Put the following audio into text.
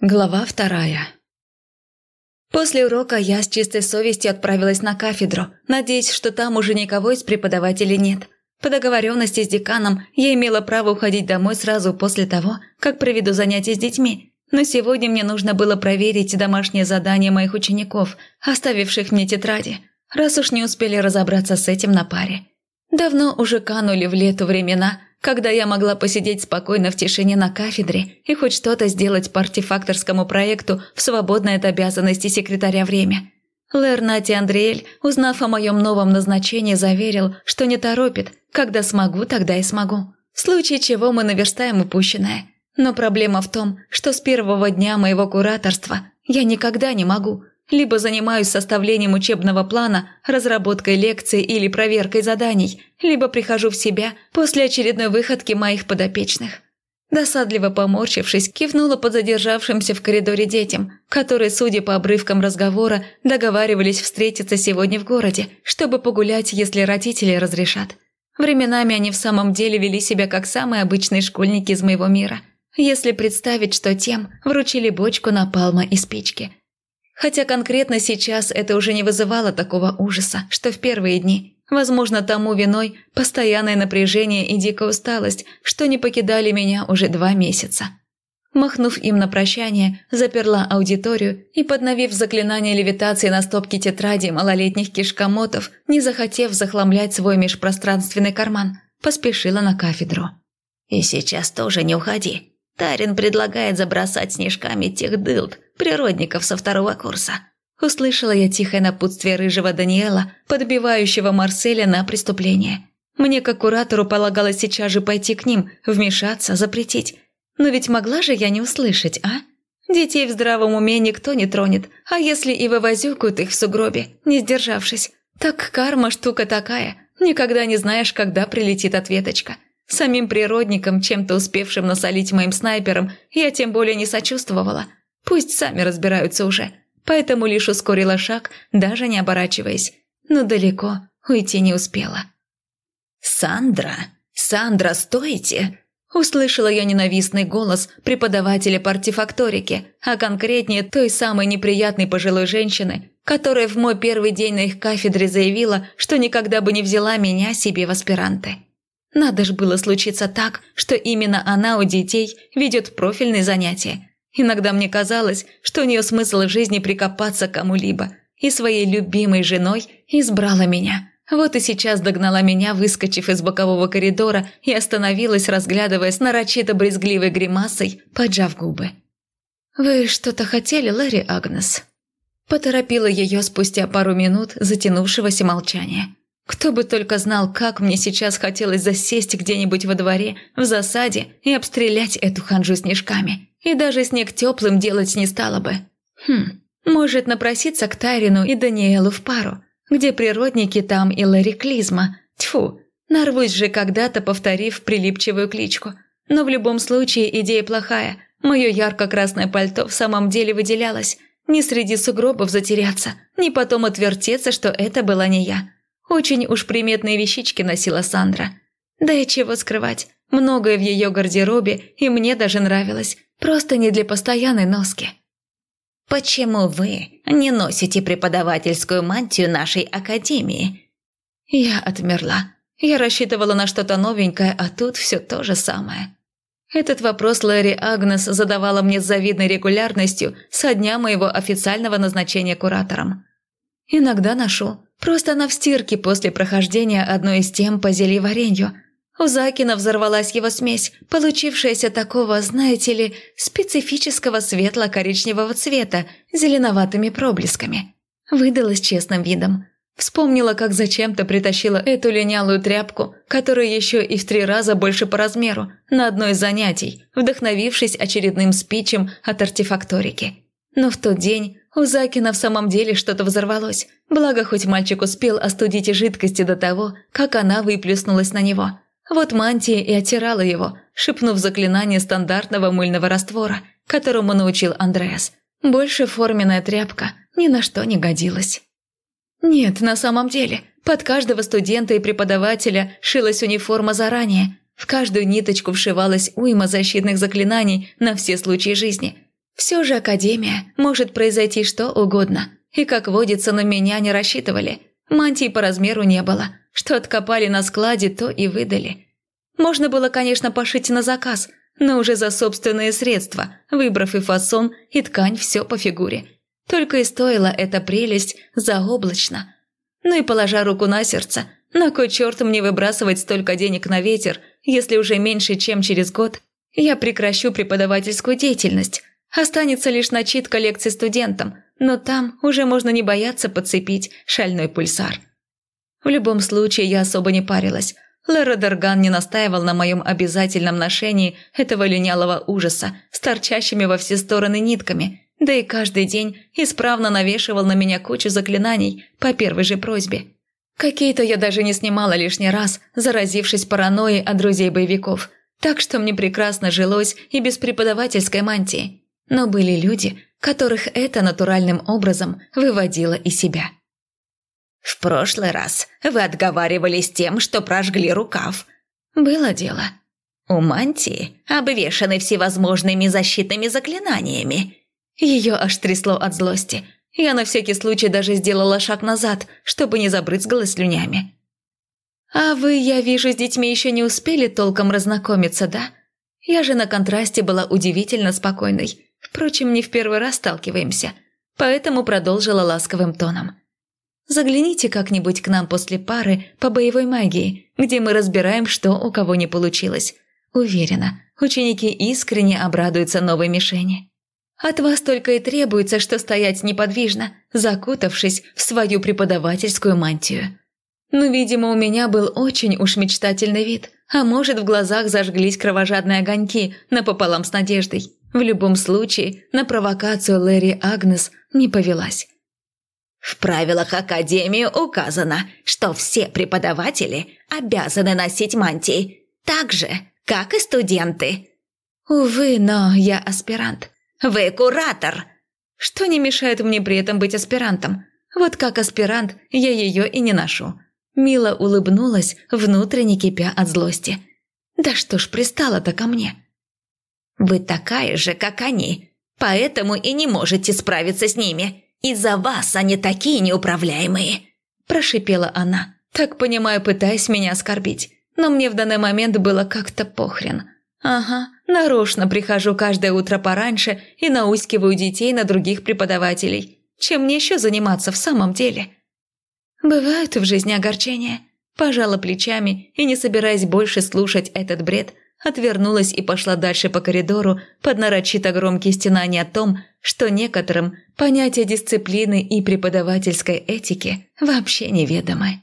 Глава вторая. После урока я с чистой совестью отправилась на кафедру, надеясь, что там уже никого из преподавателей нет. По договоренности с деканом я имела право уходить домой сразу после того, как проведу занятия с детьми, но сегодня мне нужно было проверить домашнее задание моих учеников, оставивших мне тетради, раз уж не успели разобраться с этим на паре. Давно уже канули в лету времена – когда я могла посидеть спокойно в тишине на кафедре и хоть что-то сделать по артефакторскому проекту в свободное от обязанности секретаря время. Лернати Андриэль, узнав о моем новом назначении, заверил, что не торопит, когда смогу, тогда и смогу. В случае чего мы наверстаем упущенное. Но проблема в том, что с первого дня моего кураторства я никогда не могу – либо занимаюсь составлением учебного плана, разработкой лекций или проверкой заданий, либо прихожу в себя после очередной выходки моих подопечных. Досадливо поморщившись, кивнула под задержавшимся в коридоре детям, которые, судя по обрывкам разговора, договаривались встретиться сегодня в городе, чтобы погулять, если родители разрешат. Временами они в самом деле вели себя как самые обычные школьники из моего мира. Если представить, что тем вручили бочку напалма и спички – Хотя конкретно сейчас это уже не вызывало такого ужаса, что в первые дни. Возможно, тому виной постоянное напряжение и дикая усталость, что не покидали меня уже два месяца. Махнув им на прощание, заперла аудиторию и, подновив заклинание левитации на стопке тетради малолетних кишкомотов, не захотев захламлять свой межпространственный карман, поспешила на кафедру. «И сейчас тоже не уходи. Тарин предлагает забросать снежками тех дылд, природников со второго курса. Услышала я тихое напутствие рыжего Даниэла, подбивающего Марселя на преступление. Мне, как куратору, полагалось сейчас же пойти к ним, вмешаться, запретить. Но ведь могла же я не услышать, а? Детей в здравом уме никто не тронет, а если и вывозюкают их в сугробе, не сдержавшись, так карма штука такая, никогда не знаешь, когда прилетит ответочка. Самим природникам, чем-то успевшим насолить моим снайперам, я тем более не сочувствовала – Пусть сами разбираются уже. Поэтому лишь ускорила шаг, даже не оборачиваясь. Но далеко уйти не успела. «Сандра! Сандра, стойте!» Услышала я ненавистный голос преподавателя по артефакторике, а конкретнее той самой неприятной пожилой женщины, которая в мой первый день на их кафедре заявила, что никогда бы не взяла меня себе в аспиранты. Надо ж было случиться так, что именно она у детей ведет профильные занятия, Иногда мне казалось, что у нее смысл жизни прикопаться кому-либо, и своей любимой женой избрала меня. Вот и сейчас догнала меня, выскочив из бокового коридора и остановилась, разглядывая с нарочито брезгливой гримасой, поджав губы. «Вы что-то хотели, Лэри Агнес?» Поторопила ее спустя пару минут затянувшегося молчания. Кто бы только знал, как мне сейчас хотелось засесть где-нибудь во дворе, в засаде и обстрелять эту ханжу снежками. И даже снег теплым делать не стало бы. Хм, может напроситься к Тайрину и Даниэлу в пару, где природники там и Ларри Клизма. Тьфу, нарвусь же когда-то, повторив прилипчивую кличку. Но в любом случае идея плохая. Мое ярко-красное пальто в самом деле выделялось. Ни среди сугробов затеряться, ни потом отвертеться, что это была не я. Очень уж приметные вещички носила Сандра. Да и чего скрывать, многое в ее гардеробе, и мне даже нравилось. Просто не для постоянной носки. «Почему вы не носите преподавательскую мантию нашей академии?» Я отмерла. Я рассчитывала на что-то новенькое, а тут все то же самое. Этот вопрос Лэри Агнес задавала мне с завидной регулярностью со дня моего официального назначения куратором. Иногда ношу, просто на встирке после прохождения одной из тем по зельеваренью – у Закина взорвалась его смесь, получившаяся такого, знаете ли, специфического светло-коричневого цвета зеленоватыми проблесками. Выдалась честным видом. Вспомнила, как зачем-то притащила эту линялую тряпку, которая еще и в три раза больше по размеру, на одно из занятий, вдохновившись очередным спичем от артефакторики. Но в тот день у Закина в самом деле что-то взорвалось, благо хоть мальчик успел остудить жидкости до того, как она выплеснулась на него – вот мантия и оттирала его, шепнув заклинание стандартного мыльного раствора, которому научил Андреас. Больше форменная тряпка ни на что не годилась. Нет, на самом деле, под каждого студента и преподавателя шилась униформа заранее. В каждую ниточку вшивалась уйма защитных заклинаний на все случаи жизни. Все же академия, может произойти что угодно. И, как водится, на меня не рассчитывали. Мантии по размеру не было. Что откопали на складе, то и выдали. Можно было, конечно, пошить на заказ, но уже за собственные средства, выбрав и фасон, и ткань все по фигуре. Только и стоила эта прелесть заоблачно. Ну и положа руку на сердце, на кой черт мне выбрасывать столько денег на ветер, если уже меньше, чем через год я прекращу преподавательскую деятельность. Останется лишь начитка лекций студентам, но там уже можно не бояться подцепить шальной пульсар. В любом случае я особо не парилась. Лера Дерган не настаивал на моем обязательном ношении этого линялого ужаса с торчащими во все стороны нитками, да и каждый день исправно навешивал на меня кучу заклинаний по первой же просьбе. Какие-то я даже не снимала лишний раз, заразившись паранойей от друзей-боевиков, так что мне прекрасно жилось и без преподавательской мантии. Но были люди, которых это натуральным образом выводило из себя. «В прошлый раз вы отговаривались тем, что прожгли рукав». «Было дело». «У мантии обвешаны всевозможными защитными заклинаниями». Ее аж трясло от злости. Я на всякий случай даже сделала шаг назад, чтобы не забрызгалась слюнями. «А вы, я вижу, с детьми еще не успели толком разнакомиться, да? Я же на контрасте была удивительно спокойной. Впрочем, не в первый раз сталкиваемся, поэтому продолжила ласковым тоном. Загляните как-нибудь к нам после пары по боевой магии, где мы разбираем, что у кого не получилось. Уверена, ученики искренне обрадуются новой мишени. От вас только и требуется, что стоять неподвижно, закутавшись в свою преподавательскую мантию. Ну, видимо, у меня был очень уж мечтательный вид, а может, в глазах зажглись кровожадные огоньки напополам с надеждой. В любом случае, на провокацию Лэри Агнес не повелась. В правилах Академии указано, что все преподаватели обязаны носить мантии, так же, как и студенты. Увы, но я аспирант. Вы куратор. Что не мешает мне при этом быть аспирантом? Вот как аспирант я ее и не ношу. Мила улыбнулась, внутренне кипя от злости. Да что ж пристала-то ко мне? Вы такая же, как они, поэтому и не можете справиться с ними. Из-за вас они такие неуправляемые!» Прошипела она, так понимаю, пытаясь меня оскорбить. Но мне в данный момент было как-то похрен. Ага, нарочно прихожу каждое утро пораньше и наускиваю детей на других преподавателей. Чем мне еще заниматься в самом деле? Бывают в жизни огорчения. Пожала плечами и, не собираясь больше слушать этот бред, отвернулась и пошла дальше по коридору под нарочито громкие стенания о том, что некоторым понятие дисциплины и преподавательской этики вообще неведомы.